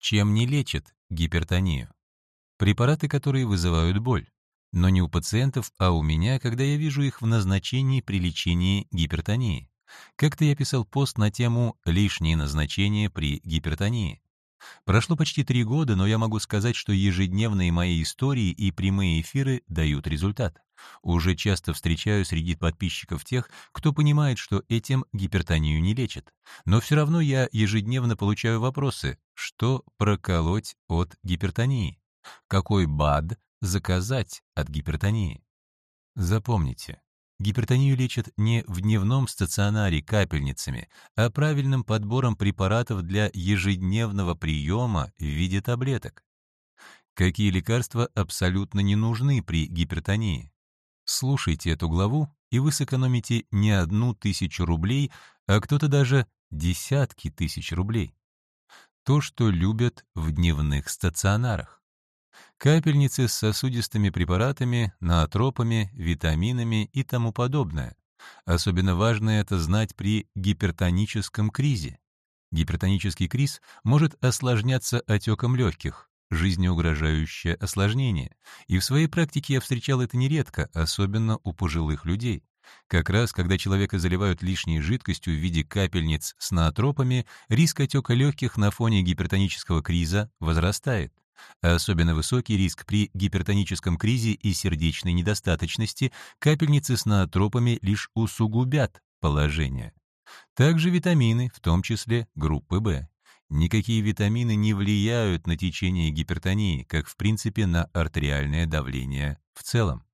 Чем не лечат гипертонию? Препараты, которые вызывают боль. Но не у пациентов, а у меня, когда я вижу их в назначении при лечении гипертонии. Как-то я писал пост на тему «Лишние назначения при гипертонии». Прошло почти три года, но я могу сказать, что ежедневные мои истории и прямые эфиры дают результат. Уже часто встречаю среди подписчиков тех, кто понимает, что этим гипертонию не лечат. Но все равно я ежедневно получаю вопросы, что проколоть от гипертонии? Какой БАД заказать от гипертонии? Запомните, Гипертонию лечат не в дневном стационаре капельницами, а правильным подбором препаратов для ежедневного приема в виде таблеток. Какие лекарства абсолютно не нужны при гипертонии? Слушайте эту главу, и вы сэкономите не одну тысячу рублей, а кто-то даже десятки тысяч рублей. То, что любят в дневных стационарах капельницы с сосудистыми препаратами, наотропами, витаминами и тому подобное. Особенно важно это знать при гипертоническом кризе. Гипертонический криз может осложняться отеком легких, жизнеугрожающее осложнение. И в своей практике я встречал это нередко, особенно у пожилых людей. Как раз, когда человека заливают лишней жидкостью в виде капельниц с наотропами, риск отека легких на фоне гипертонического криза возрастает. Особенно высокий риск при гипертоническом кризе и сердечной недостаточности капельницы с наотропами лишь усугубят положение. Также витамины, в том числе группы В. Никакие витамины не влияют на течение гипертонии, как в принципе на артериальное давление в целом.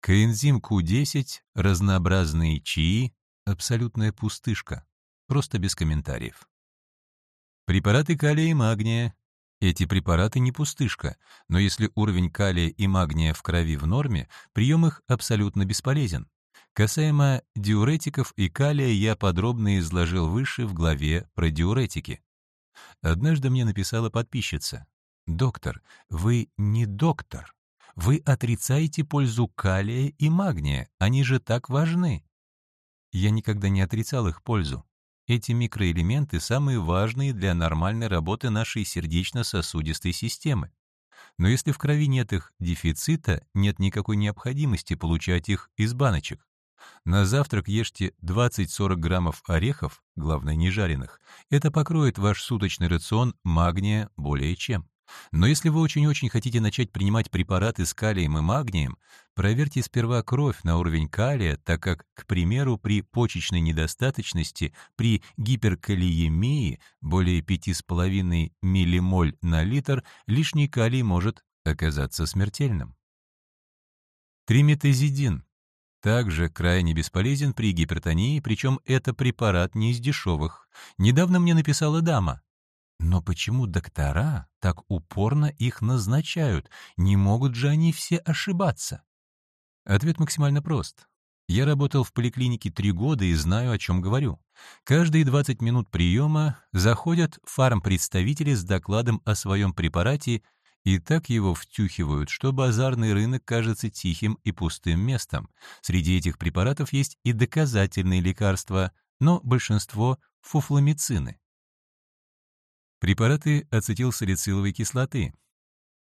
Коэнзим Q10, разнообразные чаи, абсолютная пустышка. Просто без комментариев. Препараты калия и магния, эти препараты не пустышка, но если уровень калия и магния в крови в норме, прием их абсолютно бесполезен. Касаемо диуретиков и калия я подробно изложил выше в главе про диуретики. Однажды мне написала подписчица. «Доктор, вы не доктор. Вы отрицаете пользу калия и магния, они же так важны». Я никогда не отрицал их пользу. Эти микроэлементы самые важные для нормальной работы нашей сердечно-сосудистой системы. Но если в крови нет их дефицита, нет никакой необходимости получать их из баночек. На завтрак ешьте 20-40 граммов орехов, главное не жареных. Это покроет ваш суточный рацион магния более чем. Но если вы очень-очень хотите начать принимать препараты с калием и магнием, проверьте сперва кровь на уровень калия, так как, к примеру, при почечной недостаточности, при гиперкалиемии более 5,5 миллимоль на литр, лишний калий может оказаться смертельным. Триметазидин также крайне бесполезен при гипертонии, причем это препарат не из дешевых. Недавно мне написала дама. Но почему доктора так упорно их назначают? Не могут же они все ошибаться? Ответ максимально прост. Я работал в поликлинике три года и знаю, о чем говорю. Каждые 20 минут приема заходят фармпредставители с докладом о своем препарате и так его втюхивают, что базарный рынок кажется тихим и пустым местом. Среди этих препаратов есть и доказательные лекарства, но большинство — фуфламицины. Препараты ацетилсалициловой кислоты.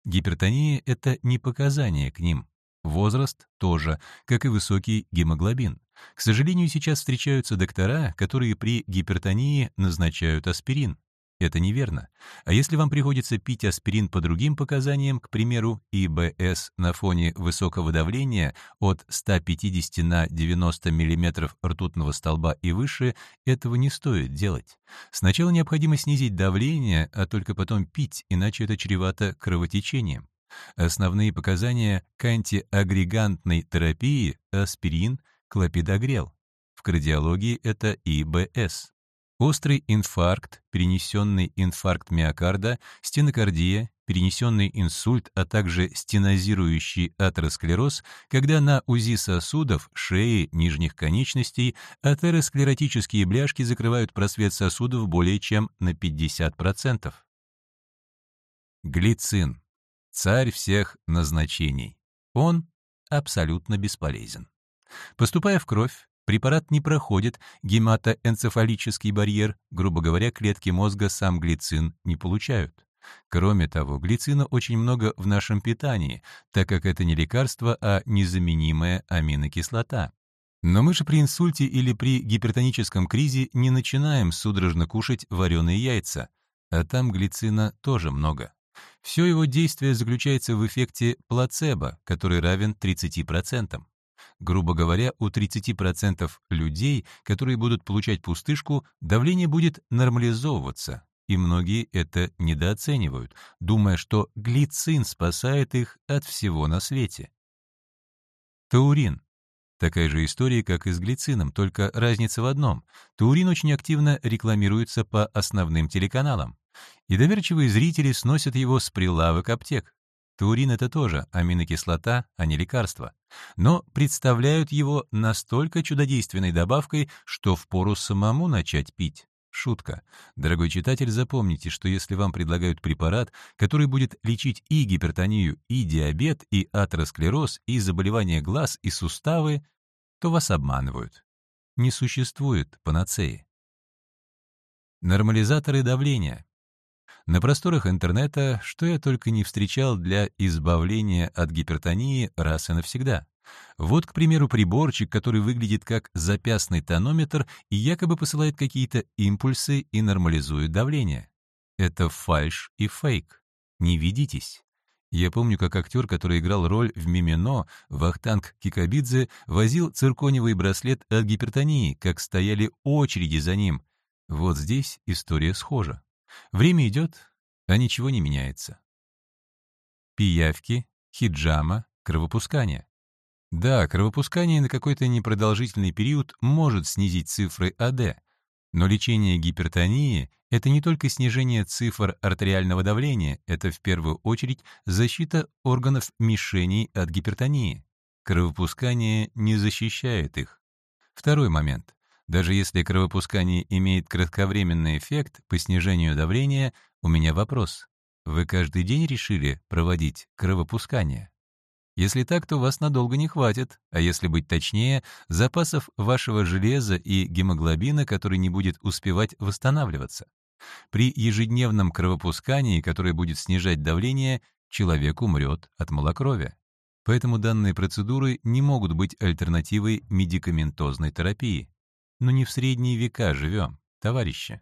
Гипертония — это не показание к ним. Возраст тоже, как и высокий гемоглобин. К сожалению, сейчас встречаются доктора, которые при гипертонии назначают аспирин. Это неверно. А если вам приходится пить аспирин по другим показаниям, к примеру, ИБС на фоне высокого давления от 150 на 90 мм ртутного столба и выше, этого не стоит делать. Сначала необходимо снизить давление, а только потом пить, иначе это чревато кровотечением. Основные показания к антиагрегантной терапии – аспирин, клопидогрел. В кардиологии это ИБС. Острый инфаркт, перенесенный инфаркт миокарда, стенокардия, перенесенный инсульт, а также стенозирующий атеросклероз, когда на УЗИ сосудов, шеи, нижних конечностей атеросклеротические бляшки закрывают просвет сосудов более чем на 50%. Глицин. Царь всех назначений. Он абсолютно бесполезен. Поступая в кровь, Препарат не проходит гематоэнцефалический барьер, грубо говоря, клетки мозга сам глицин не получают. Кроме того, глицина очень много в нашем питании, так как это не лекарство, а незаменимая аминокислота. Но мы же при инсульте или при гипертоническом кризе не начинаем судорожно кушать вареные яйца, а там глицина тоже много. Все его действие заключается в эффекте плацебо, который равен 30%. Грубо говоря, у 30% людей, которые будут получать пустышку, давление будет нормализовываться, и многие это недооценивают, думая, что глицин спасает их от всего на свете. Таурин. Такая же история, как и с глицином, только разница в одном. Таурин очень активно рекламируется по основным телеканалам, и доверчивые зрители сносят его с прилавок аптек. Таурин — это тоже аминокислота, а не лекарство. Но представляют его настолько чудодейственной добавкой, что впору самому начать пить. Шутка. Дорогой читатель, запомните, что если вам предлагают препарат, который будет лечить и гипертонию, и диабет, и атеросклероз, и заболевания глаз, и суставы, то вас обманывают. Не существует панацеи. Нормализаторы давления. На просторах интернета что я только не встречал для избавления от гипертонии раз и навсегда. Вот, к примеру, приборчик, который выглядит как запястный тонометр и якобы посылает какие-то импульсы и нормализует давление. Это фальш и фейк. Не ведитесь. Я помню, как актер, который играл роль в «Мимино», Вахтанг Кикабидзе, возил цирконевый браслет от гипертонии, как стояли очереди за ним. Вот здесь история схожа. Время идет, а ничего не меняется. Пиявки, хиджама, кровопускание. Да, кровопускание на какой-то непродолжительный период может снизить цифры АД, но лечение гипертонии — это не только снижение цифр артериального давления, это в первую очередь защита органов мишеней от гипертонии. Кровопускание не защищает их. Второй момент. Даже если кровопускание имеет кратковременный эффект по снижению давления, у меня вопрос. Вы каждый день решили проводить кровопускание? Если так, то вас надолго не хватит, а если быть точнее, запасов вашего железа и гемоглобина, который не будет успевать восстанавливаться. При ежедневном кровопускании, которое будет снижать давление, человек умрет от малокровия. Поэтому данные процедуры не могут быть альтернативой медикаментозной терапии. Но не в средние века живем, товарищи.